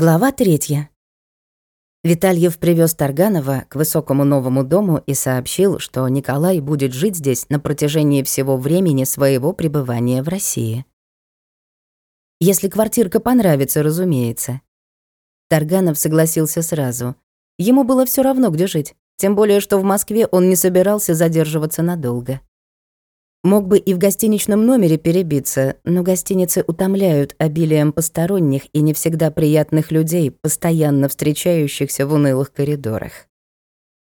Глава третья. Витальев привез Тарганова к высокому новому дому и сообщил, что Николай будет жить здесь на протяжении всего времени своего пребывания в России. Если квартирка понравится, разумеется. Тарганов согласился сразу. Ему было все равно, где жить, тем более, что в Москве он не собирался задерживаться надолго. Мог бы и в гостиничном номере перебиться, но гостиницы утомляют обилием посторонних и не всегда приятных людей, постоянно встречающихся в унылых коридорах.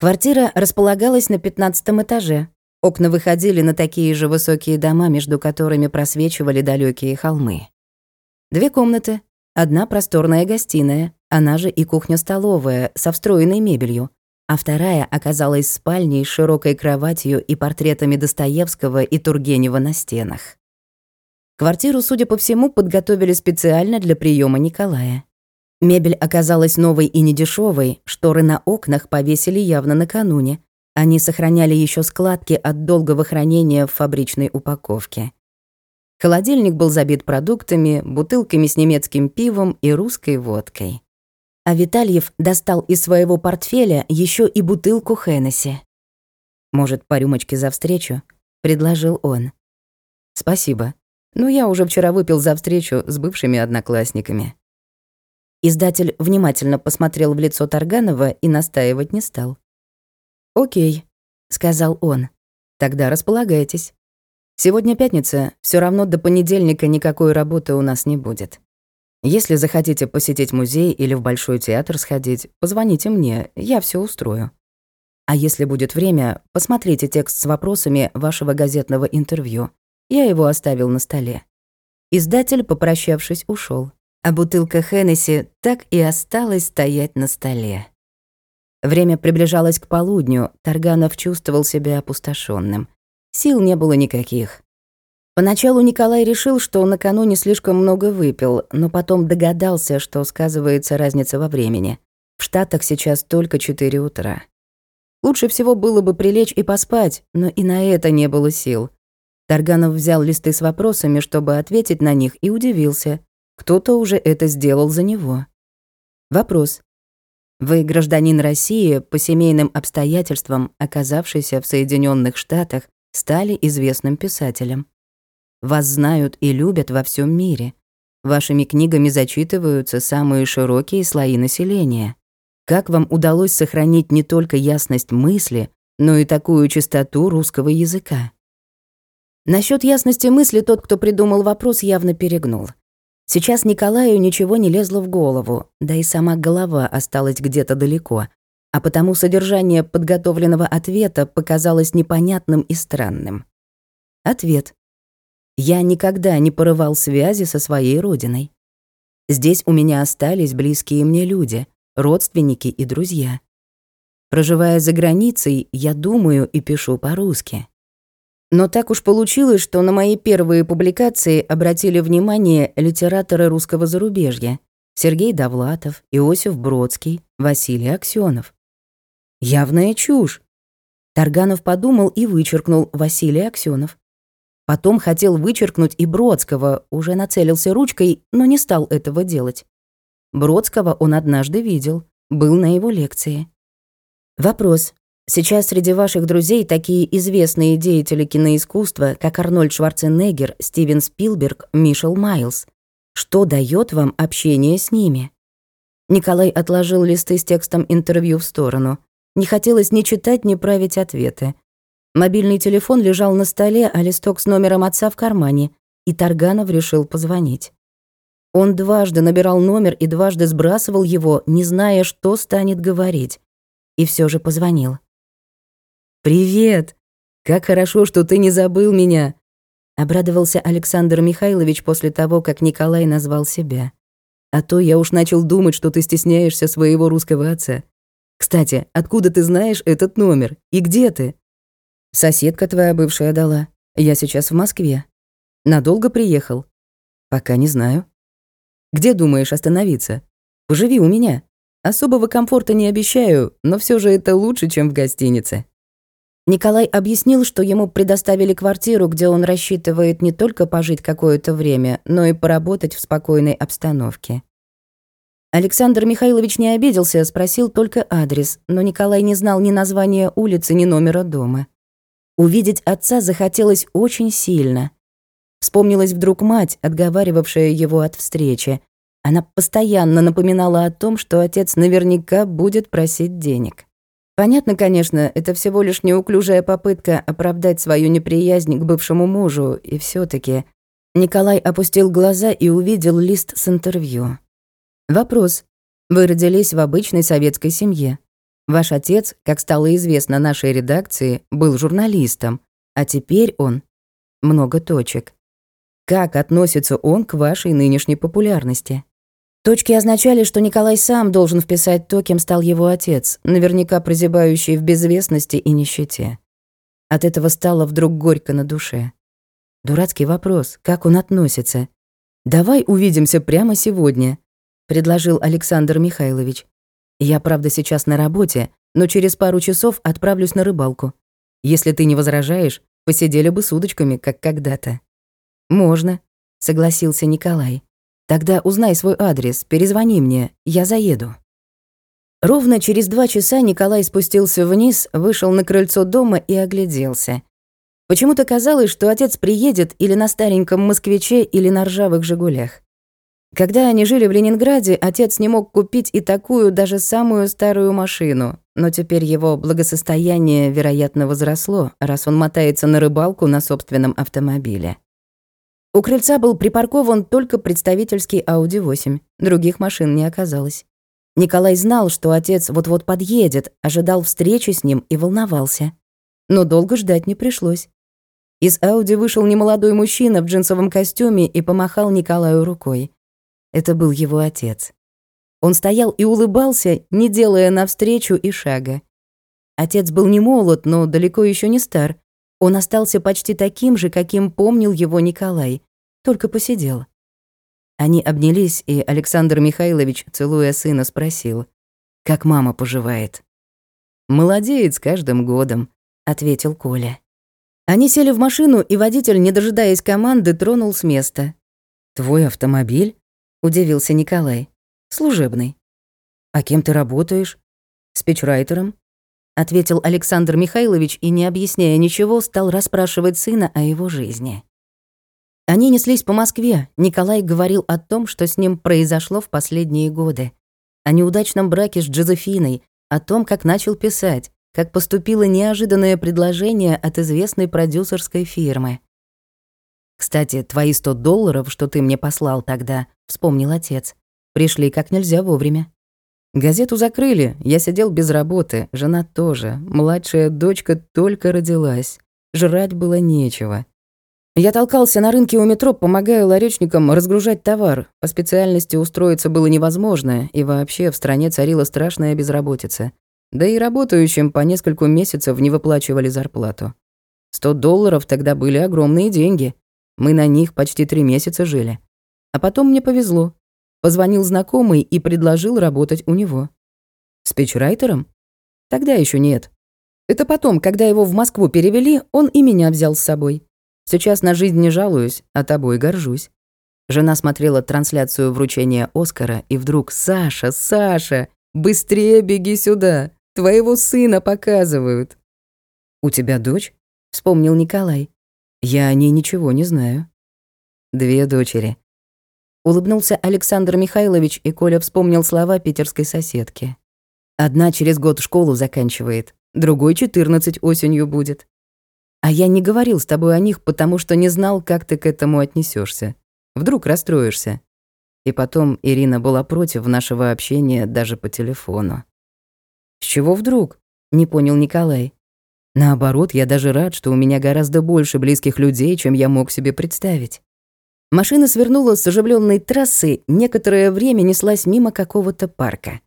Квартира располагалась на пятнадцатом этаже. Окна выходили на такие же высокие дома, между которыми просвечивали далекие холмы. Две комнаты, одна просторная гостиная, она же и кухня-столовая со встроенной мебелью, а вторая оказалась спальней с широкой кроватью и портретами Достоевского и Тургенева на стенах. Квартиру, судя по всему, подготовили специально для приема Николая. Мебель оказалась новой и недешевой, шторы на окнах повесили явно накануне. Они сохраняли еще складки от долгого хранения в фабричной упаковке. Холодильник был забит продуктами, бутылками с немецким пивом и русской водкой. А Витальев достал из своего портфеля еще и бутылку Хеннесси. «Может, по рюмочке за встречу?» — предложил он. «Спасибо. Но я уже вчера выпил за встречу с бывшими одноклассниками». Издатель внимательно посмотрел в лицо Тарганова и настаивать не стал. «Окей», — сказал он. «Тогда располагайтесь. Сегодня пятница, все равно до понедельника никакой работы у нас не будет. Если захотите посетить музей или в Большой театр сходить, позвоните мне, я все устрою. А если будет время, посмотрите текст с вопросами вашего газетного интервью. Я его оставил на столе. Издатель, попрощавшись, ушел, а бутылка Хеннесси так и осталась стоять на столе. Время приближалось к полудню, Тарганов чувствовал себя опустошенным. Сил не было никаких. Поначалу Николай решил, что накануне слишком много выпил, но потом догадался, что сказывается разница во времени. В Штатах сейчас только 4 утра. Лучше всего было бы прилечь и поспать, но и на это не было сил. Тарганов взял листы с вопросами, чтобы ответить на них, и удивился. Кто-то уже это сделал за него. Вопрос. Вы гражданин России, по семейным обстоятельствам, оказавшийся в Соединенных Штатах, стали известным писателем. Вас знают и любят во всем мире. Вашими книгами зачитываются самые широкие слои населения. Как вам удалось сохранить не только ясность мысли, но и такую чистоту русского языка? Насчет ясности мысли тот, кто придумал вопрос, явно перегнул. Сейчас Николаю ничего не лезло в голову, да и сама голова осталась где-то далеко, а потому содержание подготовленного ответа показалось непонятным и странным. Ответ. Я никогда не порывал связи со своей родиной. Здесь у меня остались близкие мне люди, родственники и друзья. Проживая за границей, я думаю и пишу по-русски. Но так уж получилось, что на мои первые публикации обратили внимание литераторы русского зарубежья Сергей Довлатов, Иосиф Бродский, Василий Аксёнов. Явная чушь. Тарганов подумал и вычеркнул Василий Аксёнов. Потом хотел вычеркнуть и Бродского, уже нацелился ручкой, но не стал этого делать. Бродского он однажды видел, был на его лекции. Вопрос. Сейчас среди ваших друзей такие известные деятели киноискусства, как Арнольд Шварценеггер, Стивен Спилберг, Мишел Майлз. Что дает вам общение с ними? Николай отложил листы с текстом интервью в сторону. Не хотелось ни читать, ни править ответы. Мобильный телефон лежал на столе, а листок с номером отца в кармане, и Тарганов решил позвонить. Он дважды набирал номер и дважды сбрасывал его, не зная, что станет говорить. И все же позвонил. «Привет! Как хорошо, что ты не забыл меня!» Обрадовался Александр Михайлович после того, как Николай назвал себя. «А то я уж начал думать, что ты стесняешься своего русского отца. Кстати, откуда ты знаешь этот номер? И где ты?» Соседка твоя бывшая дала. Я сейчас в Москве. Надолго приехал? Пока не знаю. Где думаешь остановиться? Поживи у меня. Особого комфорта не обещаю, но все же это лучше, чем в гостинице. Николай объяснил, что ему предоставили квартиру, где он рассчитывает не только пожить какое-то время, но и поработать в спокойной обстановке. Александр Михайлович не обиделся, спросил только адрес, но Николай не знал ни названия улицы, ни номера дома. Увидеть отца захотелось очень сильно. Вспомнилась вдруг мать, отговаривавшая его от встречи. Она постоянно напоминала о том, что отец наверняка будет просить денег. Понятно, конечно, это всего лишь неуклюжая попытка оправдать свою неприязнь к бывшему мужу, и все таки Николай опустил глаза и увидел лист с интервью. Вопрос. Вы родились в обычной советской семье. Ваш отец, как стало известно нашей редакции, был журналистом, а теперь он... Много точек. Как относится он к вашей нынешней популярности? Точки означали, что Николай сам должен вписать то, кем стал его отец, наверняка прозябающий в безвестности и нищете. От этого стало вдруг горько на душе. Дурацкий вопрос, как он относится? «Давай увидимся прямо сегодня», — предложил Александр Михайлович. «Я, правда, сейчас на работе, но через пару часов отправлюсь на рыбалку. Если ты не возражаешь, посидели бы с удочками, как когда-то». «Можно», — согласился Николай. Тогда узнай свой адрес, перезвони мне, я заеду. Ровно через два часа Николай спустился вниз, вышел на крыльцо дома и огляделся. Почему-то казалось, что отец приедет или на стареньком москвиче, или на ржавых «Жигулях». Когда они жили в Ленинграде, отец не мог купить и такую, даже самую старую машину, но теперь его благосостояние, вероятно, возросло, раз он мотается на рыбалку на собственном автомобиле. У крыльца был припаркован только представительский Audi 8. Других машин не оказалось. Николай знал, что отец вот-вот подъедет, ожидал встречи с ним и волновался. Но долго ждать не пришлось. Из Ауди вышел немолодой мужчина в джинсовом костюме и помахал Николаю рукой. Это был его отец. Он стоял и улыбался, не делая навстречу и шага. Отец был не молод, но далеко еще не стар. Он остался почти таким же, каким помнил его Николай, только посидел. Они обнялись, и Александр Михайлович, целуя сына, спросил, «Как мама поживает?» «Молодеет с каждым годом», — ответил Коля. Они сели в машину, и водитель, не дожидаясь команды, тронул с места. «Твой автомобиль?» — удивился Николай. «Служебный». «А кем ты работаешь?» «Спичрайтером», — ответил Александр Михайлович и, не объясняя ничего, стал расспрашивать сына о его жизни. Они неслись по Москве. Николай говорил о том, что с ним произошло в последние годы. О неудачном браке с Джозефиной, о том, как начал писать, как поступило неожиданное предложение от известной продюсерской фирмы. «Кстати, твои сто долларов, что ты мне послал тогда», — вспомнил отец, — «пришли как нельзя вовремя. Газету закрыли, я сидел без работы, жена тоже, младшая дочка только родилась. Жрать было нечего. Я толкался на рынке у метро, помогая ларечникам разгружать товар. По специальности устроиться было невозможно, и вообще в стране царила страшная безработица. Да и работающим по нескольку месяцев не выплачивали зарплату. Сто долларов тогда были огромные деньги. Мы на них почти три месяца жили. А потом мне повезло. Позвонил знакомый и предложил работать у него. Спичрайтером? Тогда еще нет. Это потом, когда его в Москву перевели, он и меня взял с собой. Сейчас на жизнь не жалуюсь, а тобой горжусь. Жена смотрела трансляцию вручения Оскара, и вдруг «Саша, Саша, быстрее беги сюда! Твоего сына показывают!» «У тебя дочь?» — вспомнил Николай. «Я о ней ничего не знаю». «Две дочери», Улыбнулся Александр Михайлович, и Коля вспомнил слова питерской соседки. «Одна через год школу заканчивает, другой 14 осенью будет. А я не говорил с тобой о них, потому что не знал, как ты к этому отнесешься. Вдруг расстроишься». И потом Ирина была против нашего общения даже по телефону. «С чего вдруг?» — не понял Николай. «Наоборот, я даже рад, что у меня гораздо больше близких людей, чем я мог себе представить. Машина свернула с оживленной трассы, некоторое время неслась мимо какого-то парка.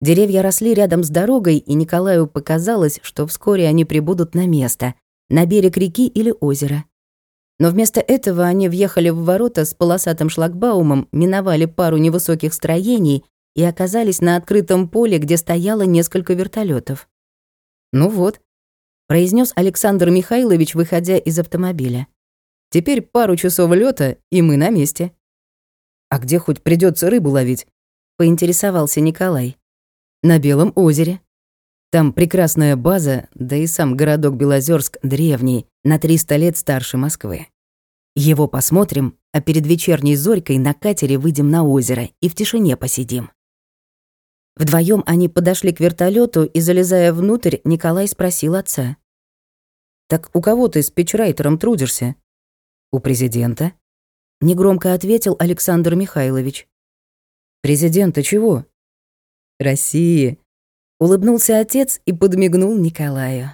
Деревья росли рядом с дорогой, и Николаю показалось, что вскоре они прибудут на место, на берег реки или озера. Но вместо этого они въехали в ворота с полосатым шлагбаумом, миновали пару невысоких строений и оказались на открытом поле, где стояло несколько вертолетов. «Ну вот», — произнес Александр Михайлович, выходя из автомобиля. Теперь пару часов лёта, и мы на месте. А где хоть придётся рыбу ловить? поинтересовался Николай. На Белом озере. Там прекрасная база, да и сам городок Белозерск древний, на 300 лет старше Москвы. Его посмотрим, а перед вечерней зорькой на катере выйдем на озеро и в тишине посидим. Вдвоем они подошли к вертолету и, залезая внутрь, Николай спросил отца. «Так у кого ты с печрайтером трудишься?» «У президента», — негромко ответил Александр Михайлович. «Президента чего?» «России», — улыбнулся отец и подмигнул Николаю.